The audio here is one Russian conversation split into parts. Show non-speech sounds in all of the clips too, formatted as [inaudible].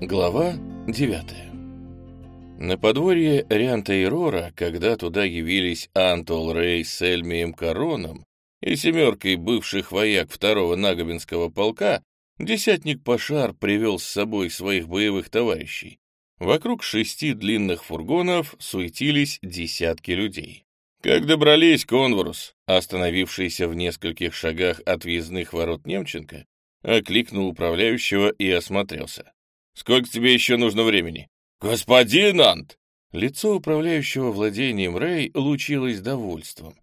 Глава 9 На подворье Рианта и Рора, когда туда явились Антол Рей с Эльмием Короном и семеркой бывших вояк второго Нагобинского полка, десятник Пашар привел с собой своих боевых товарищей. Вокруг шести длинных фургонов суетились десятки людей. Как добрались, Конворус, остановившийся в нескольких шагах от въездных ворот Немченко, окликнул управляющего и осмотрелся. «Сколько тебе еще нужно времени?» «Господин Ант!» Лицо управляющего владением Рэй лучилось довольством.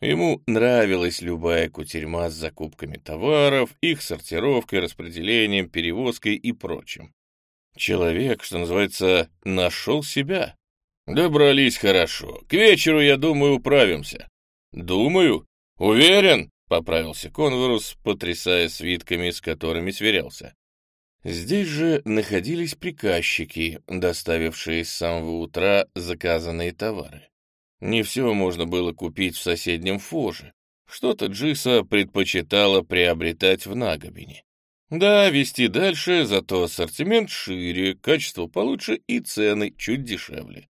Ему нравилась любая кутерьма с закупками товаров, их сортировкой, распределением, перевозкой и прочим. Человек, что называется, нашел себя. Добрались хорошо. К вечеру, я думаю, управимся. Думаю? Уверен? Поправился Конворус, потрясая свитками, с которыми сверялся. Здесь же находились приказчики, доставившие с самого утра заказанные товары. Не все можно было купить в соседнем Фоже. Что-то Джиса предпочитала приобретать в Нагобине. Да, вести дальше, зато ассортимент шире, качество получше и цены чуть дешевле.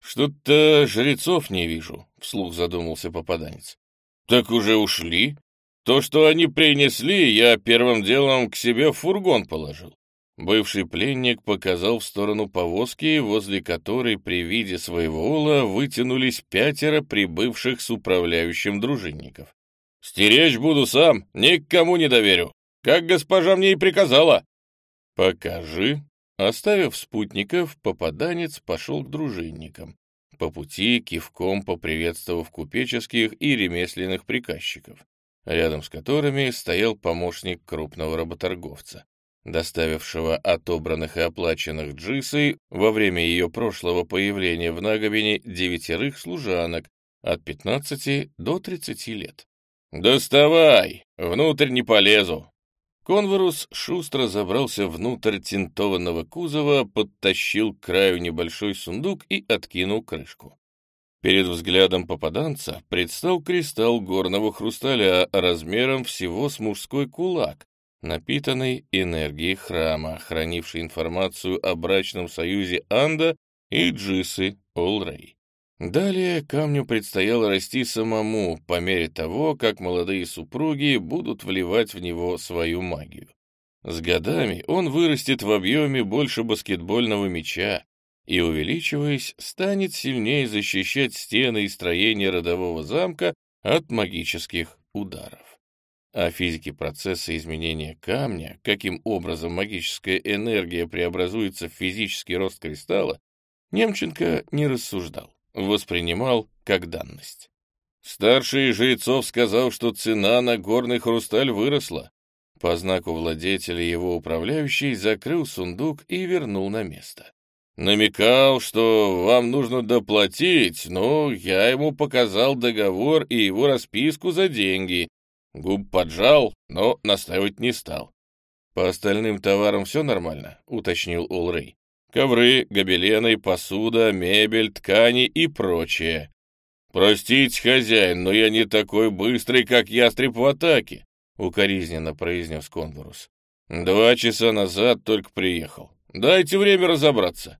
«Что-то жрецов не вижу», — вслух задумался попаданец. «Так уже ушли. То, что они принесли, я первым делом к себе в фургон положил». Бывший пленник показал в сторону повозки, возле которой при виде своего ола вытянулись пятеро прибывших с управляющим дружинников. «Стеречь буду сам, никому не доверю, как госпожа мне и приказала». «Покажи», Оставив спутников, попаданец пошел к дружинникам, по пути кивком поприветствовав купеческих и ремесленных приказчиков, рядом с которыми стоял помощник крупного работорговца, доставившего отобранных и оплаченных джисой во время ее прошлого появления в Наговине девятерых служанок от 15 до 30 лет. «Доставай! Внутрь не полезу!» Конворус шустро забрался внутрь тинтованного кузова, подтащил к краю небольшой сундук и откинул крышку. Перед взглядом попаданца предстал кристалл горного хрусталя размером всего с мужской кулак, напитанный энергией храма, хранивший информацию о брачном союзе Анда и Джисы Олрей. Далее камню предстояло расти самому, по мере того, как молодые супруги будут вливать в него свою магию. С годами он вырастет в объеме больше баскетбольного мяча и, увеличиваясь, станет сильнее защищать стены и строения родового замка от магических ударов. О физике процесса изменения камня, каким образом магическая энергия преобразуется в физический рост кристалла, Немченко не рассуждал воспринимал как данность. Старший жрецов сказал, что цена на горный хрусталь выросла. По знаку владетеля его управляющий закрыл сундук и вернул на место. Намекал, что вам нужно доплатить, но я ему показал договор и его расписку за деньги. Губ поджал, но настаивать не стал. «По остальным товарам все нормально?» — уточнил Улрей. Ковры, гобелены, посуда, мебель, ткани и прочее. «Простите, хозяин, но я не такой быстрый, как ястреб в атаке», — укоризненно произнес Конворус. «Два часа назад только приехал. Дайте время разобраться».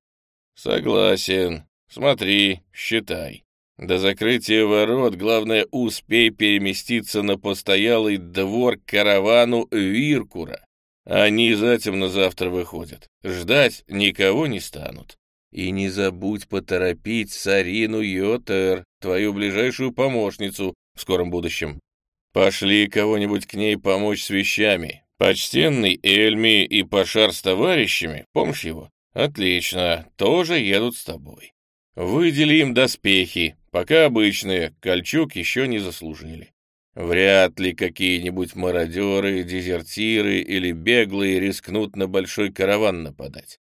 «Согласен. Смотри, считай. До закрытия ворот главное успей переместиться на постоялый двор каравану Виркура. Они затем на завтра выходят. Ждать никого не станут. И не забудь поторопить Сарину Йотер, твою ближайшую помощницу в скором будущем. Пошли кого-нибудь к ней помочь с вещами. Почтенный Эльми и Пашар с товарищами, помнишь его? Отлично, тоже едут с тобой. Выдели им доспехи, пока обычные, кольчуг еще не заслужили. Вряд ли какие-нибудь мародеры, дезертиры или беглые рискнут на большой караван нападать.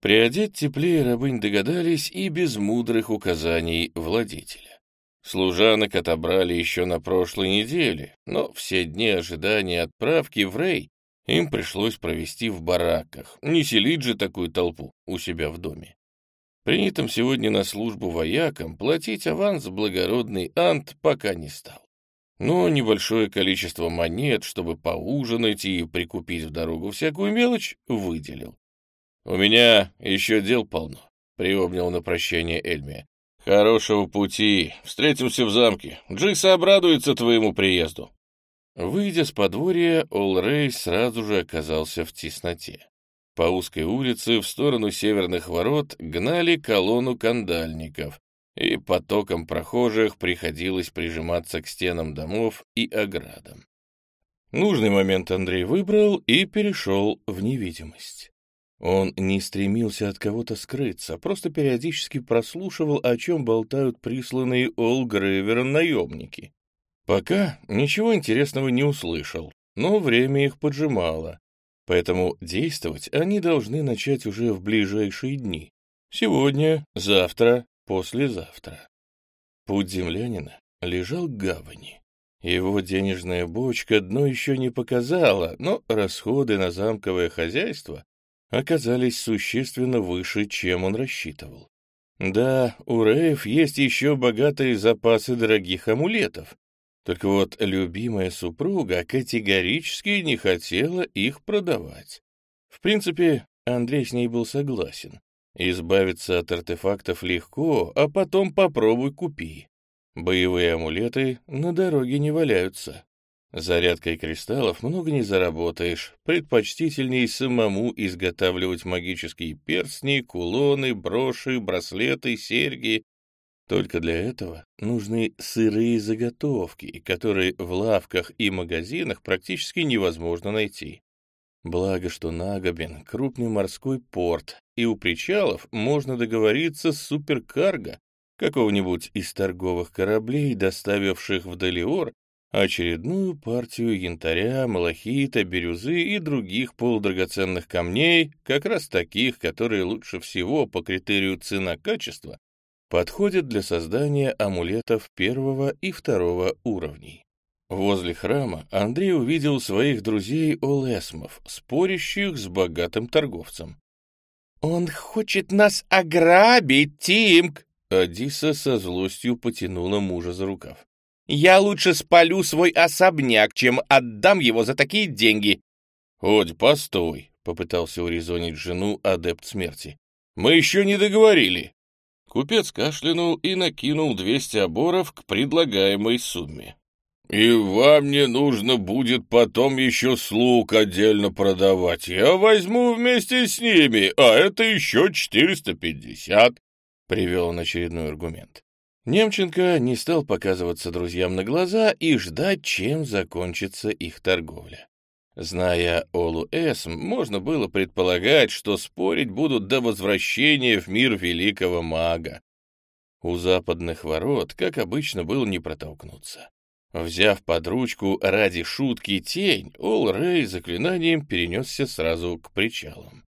Приодеть теплее рабынь догадались и без мудрых указаний владетеля. Служанок отобрали еще на прошлой неделе, но все дни ожидания отправки в Рей им пришлось провести в бараках, не селить же такую толпу у себя в доме. Принятым сегодня на службу воякам платить аванс благородный Ант пока не стал но небольшое количество монет, чтобы поужинать и прикупить в дорогу всякую мелочь, выделил. У меня еще дел полно», — приобнял на прощание Эльми. «Хорошего пути. Встретимся в замке. Джиса обрадуется твоему приезду». Выйдя с подворья, Олрей сразу же оказался в тесноте. По узкой улице в сторону северных ворот гнали колонну кандальников, и потоком прохожих приходилось прижиматься к стенам домов и оградам. Нужный момент Андрей выбрал и перешел в невидимость. Он не стремился от кого-то скрыться, просто периодически прослушивал, о чем болтают присланные Олгрейвером наемники. Пока ничего интересного не услышал, но время их поджимало, поэтому действовать они должны начать уже в ближайшие дни. Сегодня, завтра, послезавтра. Путь землянина лежал к гавани. Его денежная бочка дно еще не показала, но расходы на замковое хозяйство оказались существенно выше, чем он рассчитывал. Да, у Рейв есть еще богатые запасы дорогих амулетов, только вот любимая супруга категорически не хотела их продавать. В принципе, Андрей с ней был согласен. Избавиться от артефактов легко, а потом попробуй купи. Боевые амулеты на дороге не валяются. Зарядкой кристаллов много не заработаешь. Предпочтительнее самому изготавливать магические перстни, кулоны, броши, браслеты, серьги. Только для этого нужны сырые заготовки, которые в лавках и магазинах практически невозможно найти. Благо, что Нагобин — крупный морской порт, и у причалов можно договориться с суперкарго какого-нибудь из торговых кораблей, доставивших в Далиор очередную партию янтаря, малахита, бирюзы и других полудрагоценных камней, как раз таких, которые лучше всего по критерию цена-качество подходят для создания амулетов первого и второго уровней. Возле храма Андрей увидел своих друзей Олесмов, спорящих с богатым торговцем. «Он хочет нас ограбить, Тимк!» Адиса со злостью потянула мужа за рукав. «Я лучше спалю свой особняк, чем отдам его за такие деньги!» «Хоть постой!» — попытался урезонить жену адепт смерти. «Мы еще не договорили!» Купец кашлянул и накинул 200 оборов к предлагаемой сумме. «И вам не нужно будет потом еще слуг отдельно продавать. Я возьму вместе с ними, а это еще 450», — привел он очередной аргумент. Немченко не стал показываться друзьям на глаза и ждать, чем закончится их торговля. Зная Олу Эсм, можно было предполагать, что спорить будут до возвращения в мир великого мага. У западных ворот, как обычно, было не протолкнуться. Взяв под ручку ради шутки тень, Ол Рэй заклинанием перенесся сразу к причалам.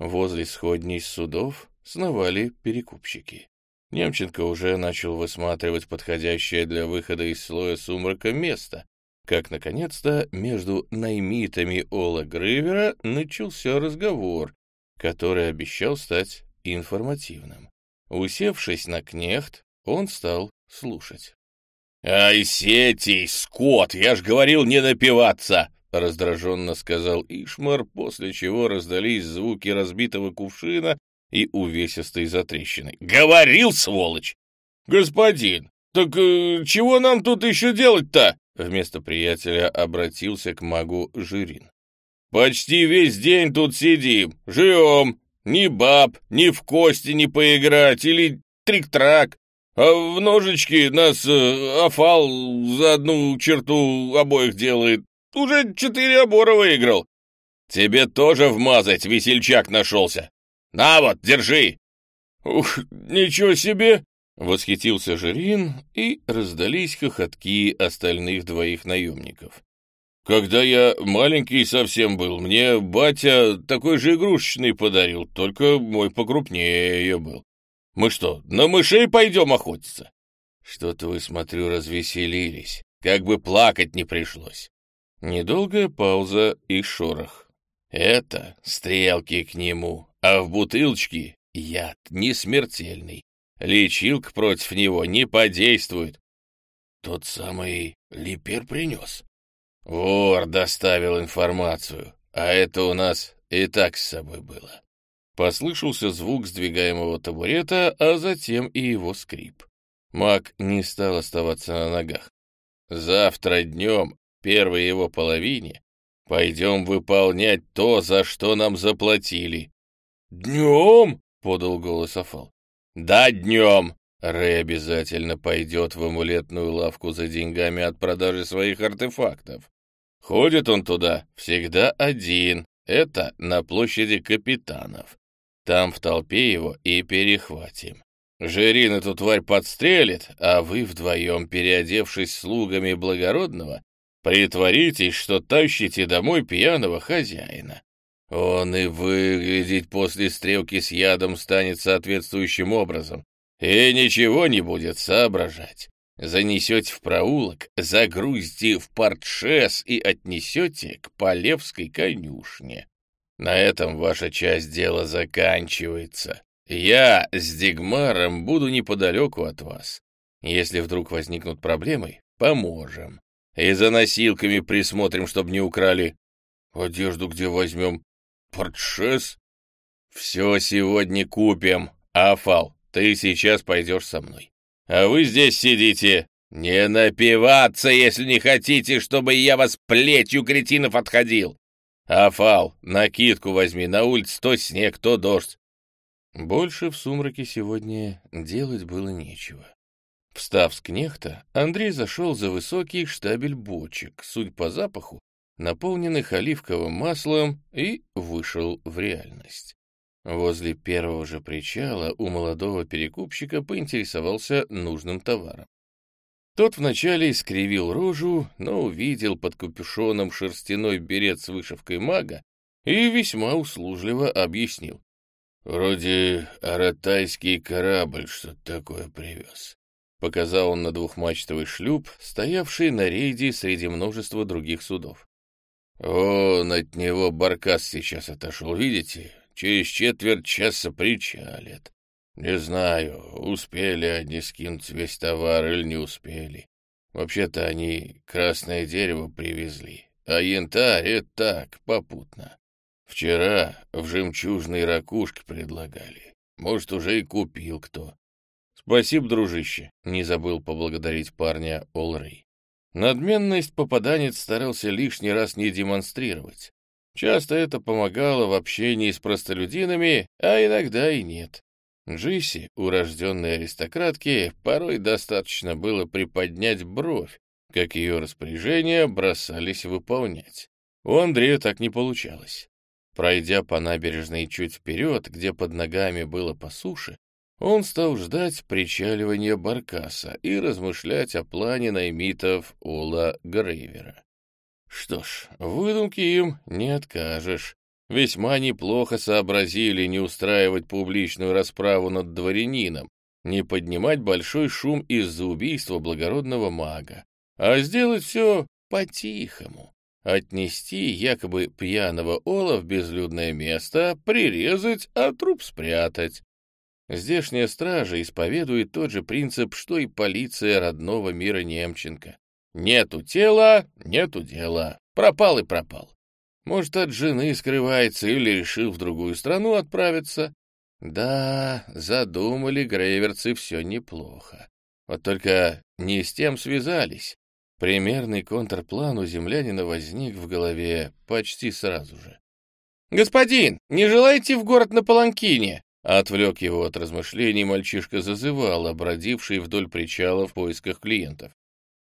Возле сходней судов сновали перекупщики. Немченко уже начал высматривать подходящее для выхода из слоя сумрака место, как, наконец-то, между наймитами Ола Грейвера начался разговор, который обещал стать информативным. Усевшись на кнехт, он стал слушать. «Ай, сетей, скот, я ж говорил не напиваться!» — раздраженно сказал Ишмар, после чего раздались звуки разбитого кувшина и увесистой затрещины. «Говорил, сволочь!» «Господин, так э, чего нам тут еще делать-то?» Вместо приятеля обратился к магу Жирин. «Почти весь день тут сидим, живем. Ни баб, ни в кости не поиграть или трик-трак. А в ножички нас э, Афал за одну черту обоих делает. Уже четыре обора выиграл. Тебе тоже вмазать весельчак нашелся. На вот, держи. Ух, ничего себе! Восхитился Жирин, и раздались хохотки остальных двоих наемников. Когда я маленький совсем был, мне батя такой же игрушечный подарил, только мой покрупнее был. Мы что, на мышей пойдем охотиться? Что-то вы, смотрю, развеселились. Как бы плакать не пришлось. Недолгая пауза и шорох. Это стрелки к нему, а в бутылочке яд не смертельный. Лечилка против него не подействует. Тот самый Липер принес. Вор доставил информацию, а это у нас и так с собой было. Послышался звук сдвигаемого табурета, а затем и его скрип. Маг не стал оставаться на ногах. Завтра днем, первой его половине, пойдем выполнять то, за что нам заплатили. «Днем?» — подал голос Афал. «Да, днем!» Рэй обязательно пойдет в амулетную лавку за деньгами от продажи своих артефактов. Ходит он туда всегда один. Это на площади капитанов. Там в толпе его и перехватим. Жирин эту тварь подстрелит, а вы вдвоем, переодевшись слугами благородного, притворитесь, что тащите домой пьяного хозяина. Он и выглядеть после стрелки с ядом станет соответствующим образом, и ничего не будет соображать. Занесете в проулок, загрузите в портшес и отнесете к Полевской конюшне. На этом ваша часть дела заканчивается. Я с Дигмаром буду неподалеку от вас. Если вдруг возникнут проблемы, поможем. И за носилками присмотрим, чтобы не украли. Одежду где возьмем? Портшес? Все сегодня купим. Афал, ты сейчас пойдешь со мной. А вы здесь сидите. Не напиваться, если не хотите, чтобы я вас плетью кретинов отходил. Афал, накидку возьми, на улице то снег, то дождь. Больше в сумраке сегодня делать было нечего. Встав с кнехта, Андрей зашел за высокий штабель бочек, суть по запаху, наполненных оливковым маслом, и вышел в реальность. Возле первого же причала у молодого перекупщика поинтересовался нужным товаром. Тот вначале искривил рожу, но увидел под капюшоном шерстяной берет с вышивкой мага и весьма услужливо объяснил. «Вроде аратайский корабль что-то такое привез». Показал он на двухмачтовый шлюп, стоявший на рейде среди множества других судов. «Он от него баркас сейчас отошел, видите? Через четверть часа причалит. Не знаю, успели они скинуть весь товар или не успели. Вообще-то они красное дерево привезли, а янтарь — это так, попутно. Вчера в жемчужной ракушке предлагали. Может, уже и купил кто. Спасибо, дружище, не забыл поблагодарить парня Олрей. Надменность попаданец старался лишний раз не демонстрировать. Часто это помогало в общении с простолюдинами, а иногда и нет. Джисси, урожденной аристократки, порой достаточно было приподнять бровь, как ее распоряжения бросались выполнять. У Андрея так не получалось. Пройдя по набережной чуть вперед, где под ногами было по суше, он стал ждать причаливания Баркаса и размышлять о плане наймитов Ола Грейвера. Что ж, выдумки им не откажешь. Весьма неплохо сообразили не устраивать публичную расправу над дворянином, не поднимать большой шум из-за убийства благородного мага, а сделать все по-тихому. Отнести якобы пьяного Ола в безлюдное место, прирезать, а труп спрятать. Здешняя стража исповедует тот же принцип, что и полиция родного мира Немченко. Нету тела, нету дела. Пропал и пропал. Может, от жены скрывается или решил в другую страну отправиться. Да, задумали грейверцы все неплохо. Вот только не с тем связались. Примерный контрплан у землянина возник в голове почти сразу же. «Господин, не желаете в город на Паланкине?» Отвлек его от размышлений мальчишка зазывал, обродивший вдоль причала в поисках клиентов.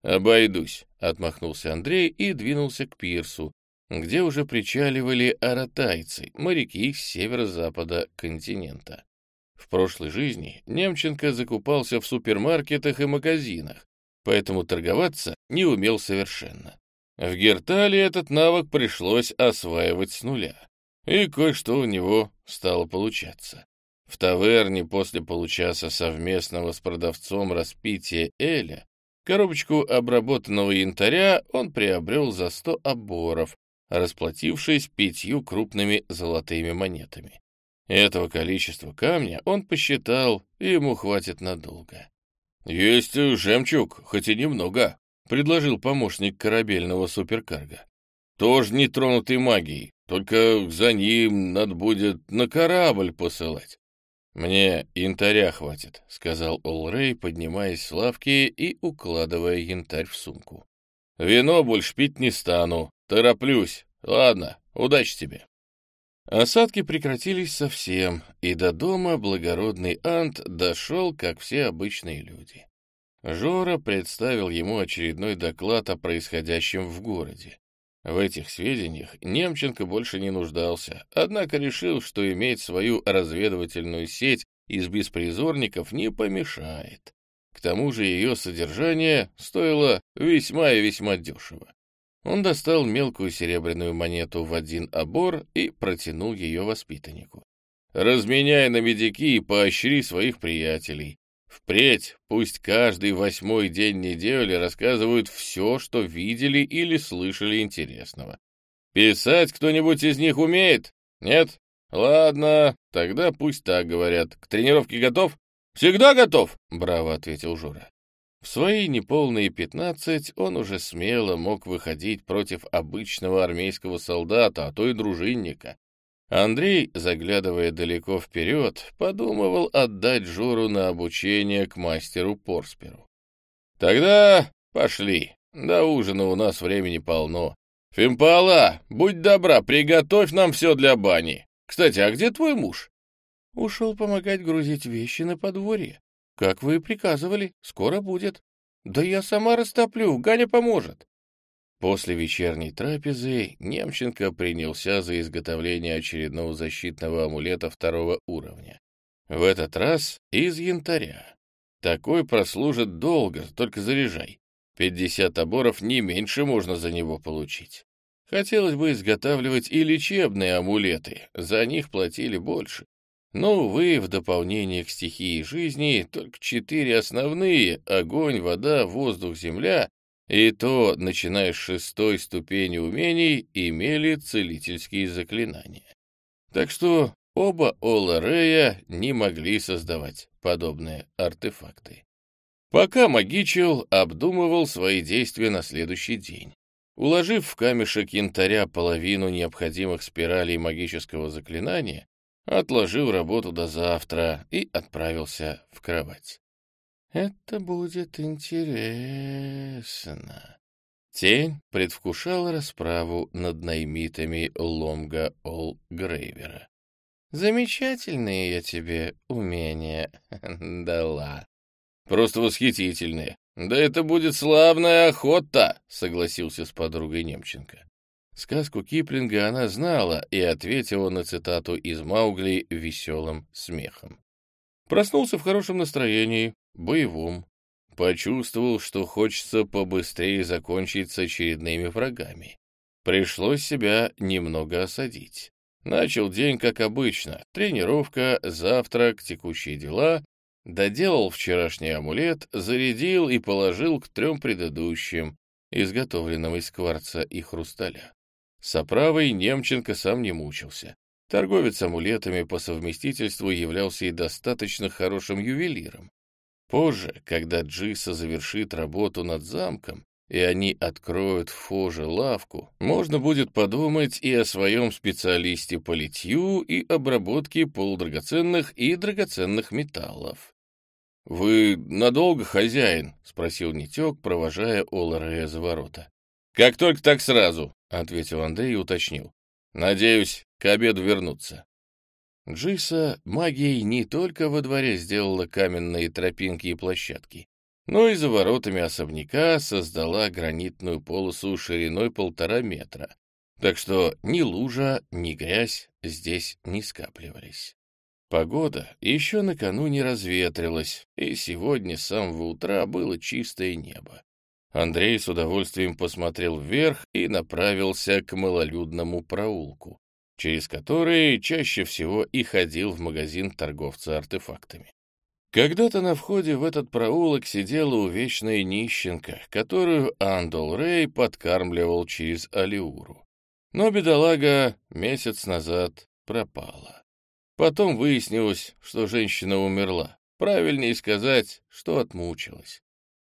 «Обойдусь», — отмахнулся Андрей и двинулся к пирсу, где уже причаливали аратайцы, моряки с северо-запада континента. В прошлой жизни Немченко закупался в супермаркетах и магазинах, поэтому торговаться не умел совершенно. В Гертале этот навык пришлось осваивать с нуля, и кое-что у него стало получаться. В таверне после получаса совместного с продавцом распития Эля Коробочку обработанного янтаря он приобрел за сто оборов, расплатившись пятью крупными золотыми монетами. Этого количества камня он посчитал, ему хватит надолго. «Есть жемчуг, хоть и немного», — предложил помощник корабельного суперкарга. «Тоже не тронутый магией. Только за ним надо будет на корабль посылать. «Мне янтаря хватит», — сказал Олрей, поднимаясь с лавки и укладывая янтарь в сумку. «Вино больше пить не стану. Тороплюсь. Ладно, удачи тебе». Осадки прекратились совсем, и до дома благородный Ант дошел, как все обычные люди. Жора представил ему очередной доклад о происходящем в городе. В этих сведениях Немченко больше не нуждался, однако решил, что иметь свою разведывательную сеть из беспризорников не помешает. К тому же ее содержание стоило весьма и весьма дешево. Он достал мелкую серебряную монету в один обор и протянул ее воспитаннику. «Разменяй на медики и поощри своих приятелей. Впредь пусть каждый восьмой день недели рассказывают все, что видели или слышали интересного. Писать кто-нибудь из них умеет? Нет? Ладно, тогда пусть так говорят. К тренировке готов? Всегда готов, браво ответил Жура. В свои неполные пятнадцать он уже смело мог выходить против обычного армейского солдата, а то и дружинника. Андрей, заглядывая далеко вперед, подумывал отдать Жору на обучение к мастеру Порсперу. «Тогда пошли. До ужина у нас времени полно. Фимпала, будь добра, приготовь нам все для бани. Кстати, а где твой муж?» «Ушел помогать грузить вещи на подворье. Как вы и приказывали, скоро будет. Да я сама растоплю, Ганя поможет». После вечерней трапезы Немченко принялся за изготовление очередного защитного амулета второго уровня. В этот раз из янтаря. Такой прослужит долго, только заряжай. Пятьдесят оборов не меньше можно за него получить. Хотелось бы изготавливать и лечебные амулеты, за них платили больше. Но, увы, в дополнение к стихии жизни, только четыре основные — огонь, вода, воздух, земля и то, начиная с шестой ступени умений, имели целительские заклинания. Так что оба Ола Рея не могли создавать подобные артефакты. Пока магичил обдумывал свои действия на следующий день. Уложив в камешек янтаря половину необходимых спиралей магического заклинания, отложил работу до завтра и отправился в кровать. Это будет интересно. Тень предвкушала расправу над наймитами Ломга Ол Грейвера. Замечательные я тебе умения [laughs] дала. Просто восхитительные. Да это будет славная охота, согласился с подругой Немченко. Сказку Киплинга она знала и ответила на цитату из Маугли веселым смехом. Проснулся в хорошем настроении, боевом. Почувствовал, что хочется побыстрее закончить с очередными врагами. Пришлось себя немного осадить. Начал день как обычно. Тренировка, завтрак, текущие дела. Доделал вчерашний амулет, зарядил и положил к трем предыдущим, изготовленным из кварца и хрусталя. С оправой Немченко сам не мучился. Торговец амулетами по совместительству являлся и достаточно хорошим ювелиром. Позже, когда Джиса завершит работу над замком, и они откроют в Фоже лавку, можно будет подумать и о своем специалисте по литью и обработке полудрагоценных и драгоценных металлов. «Вы надолго, хозяин?» — спросил Нитек, провожая Оларея за ворота. «Как только, так сразу», — ответил Андрей и уточнил. «Надеюсь, к обеду вернуться». Джиса магией не только во дворе сделала каменные тропинки и площадки, но и за воротами особняка создала гранитную полосу шириной полтора метра, так что ни лужа, ни грязь здесь не скапливались. Погода еще накануне разветрилась, и сегодня с самого утра было чистое небо. Андрей с удовольствием посмотрел вверх и направился к малолюдному проулку через которые чаще всего и ходил в магазин торговца артефактами. Когда-то на входе в этот проулок сидела увечная нищенка, которую Андол Рэй подкармливал через Алиуру. Но бедолага месяц назад пропала. Потом выяснилось, что женщина умерла. Правильнее сказать, что отмучилась.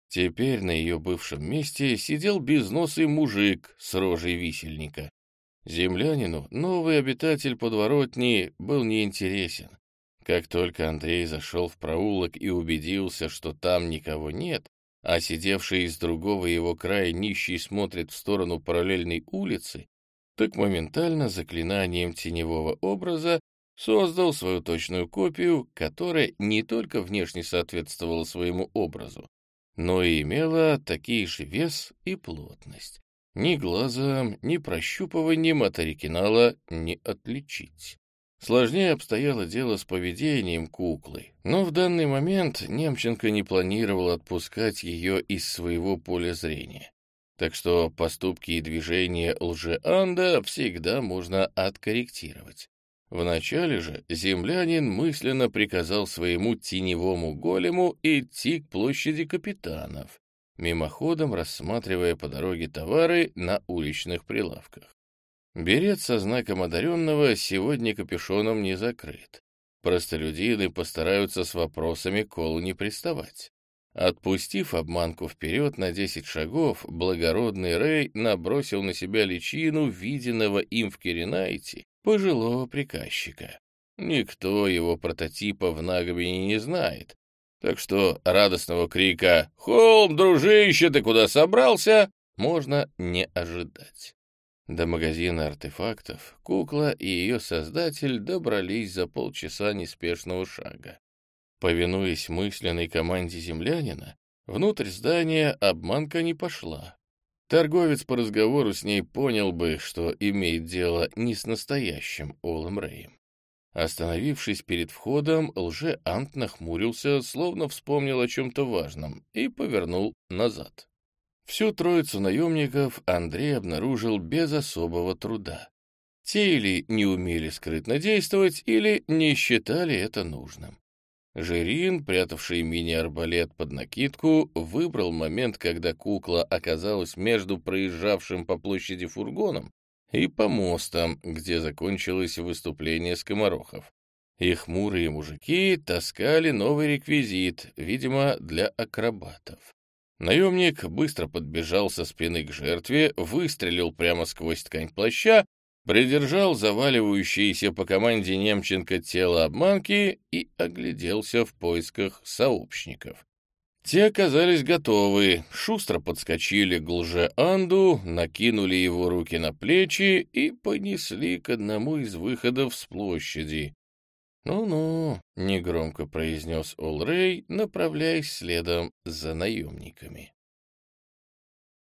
Теперь на ее бывшем месте сидел безносый мужик с рожей висельника, Землянину новый обитатель подворотни был неинтересен. Как только Андрей зашел в проулок и убедился, что там никого нет, а сидевший из другого его края нищий смотрит в сторону параллельной улицы, так моментально заклинанием теневого образа создал свою точную копию, которая не только внешне соответствовала своему образу, но и имела такие же вес и плотность. Ни глазом, ни прощупыванием от оригинала не отличить. Сложнее обстояло дело с поведением куклы, но в данный момент Немченко не планировал отпускать ее из своего поля зрения. Так что поступки и движения лжеанда всегда можно откорректировать. Вначале же землянин мысленно приказал своему теневому голему идти к площади капитанов, мимоходом рассматривая по дороге товары на уличных прилавках. Берет со знаком одаренного сегодня капюшоном не закрыт. Простолюдины постараются с вопросами колу не приставать. Отпустив обманку вперед на десять шагов, благородный Рэй набросил на себя личину виденного им в Киренайте пожилого приказчика. Никто его прототипа в Нагобине не знает, так что радостного крика «Холм, дружище, ты куда собрался?» можно не ожидать. До магазина артефактов кукла и ее создатель добрались за полчаса неспешного шага. Повинуясь мысленной команде землянина, внутрь здания обманка не пошла. Торговец по разговору с ней понял бы, что имеет дело не с настоящим Олом Рэем. Остановившись перед входом, лже-ант нахмурился, словно вспомнил о чем-то важном, и повернул назад. Всю троицу наемников Андрей обнаружил без особого труда. Те или не умели скрытно действовать, или не считали это нужным. Жирин, прятавший мини-арбалет под накидку, выбрал момент, когда кукла оказалась между проезжавшим по площади фургоном и помостом, где закончилось выступление скоморохов. И хмурые мужики таскали новый реквизит, видимо, для акробатов. Наемник быстро подбежал со спины к жертве, выстрелил прямо сквозь ткань плаща, придержал заваливающееся по команде Немченко тело обманки и огляделся в поисках сообщников. Те оказались готовы, шустро подскочили к лже-анду, накинули его руки на плечи и понесли к одному из выходов с площади. «Ну-ну», — негромко произнес Олрей, направляясь следом за наемниками.